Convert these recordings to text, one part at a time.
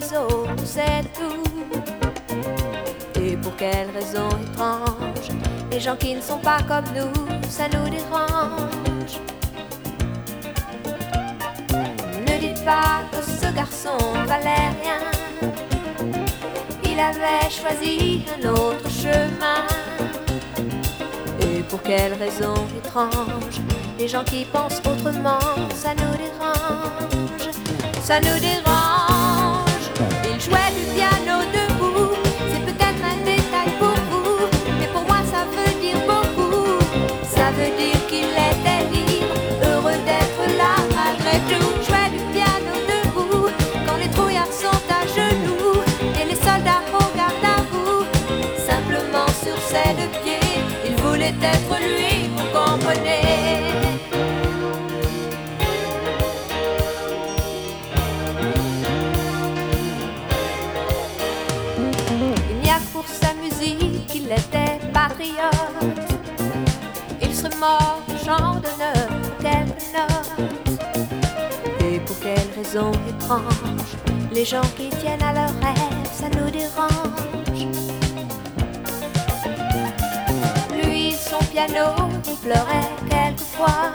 c'est tout. Et pour quelle raison étrange, les gens qui ne sont pas comme nous, ça nous dérange. Ne dites pas que ce garçon valait rien. Il avait choisi un autre chemin. Et pour quelle raison étrange, les gens qui pensent autrement, ça nous dérange. Ça nous dérange. Il voulait être lui, vous comprenez. Il n'y a pour sa musique qu'il était patriote. Il serait mort champ d'honneur pour quelques notes. Et pour quelle raison étrange, les gens qui tiennent à leurs rêves, ça nous piano, pleurait quelquefois.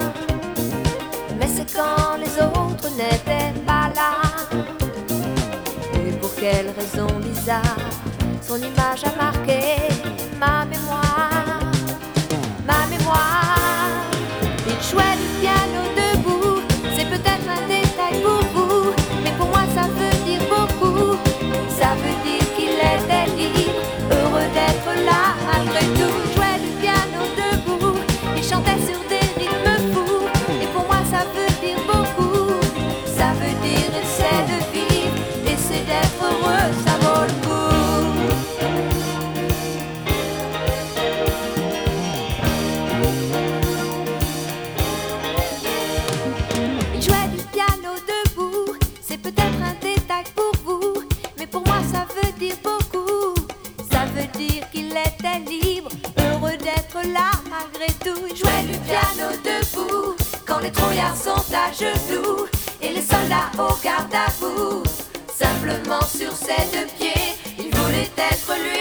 Mais c'est quand les autres n'étaient pas là. Et pour quelle raison bizarre, son image a marqué Ratatouille jouait du piano debout Quand les trouillards sont à genoux. Et les soldats au garde à vous Simplement sur ses deux pieds. Il voulait être lui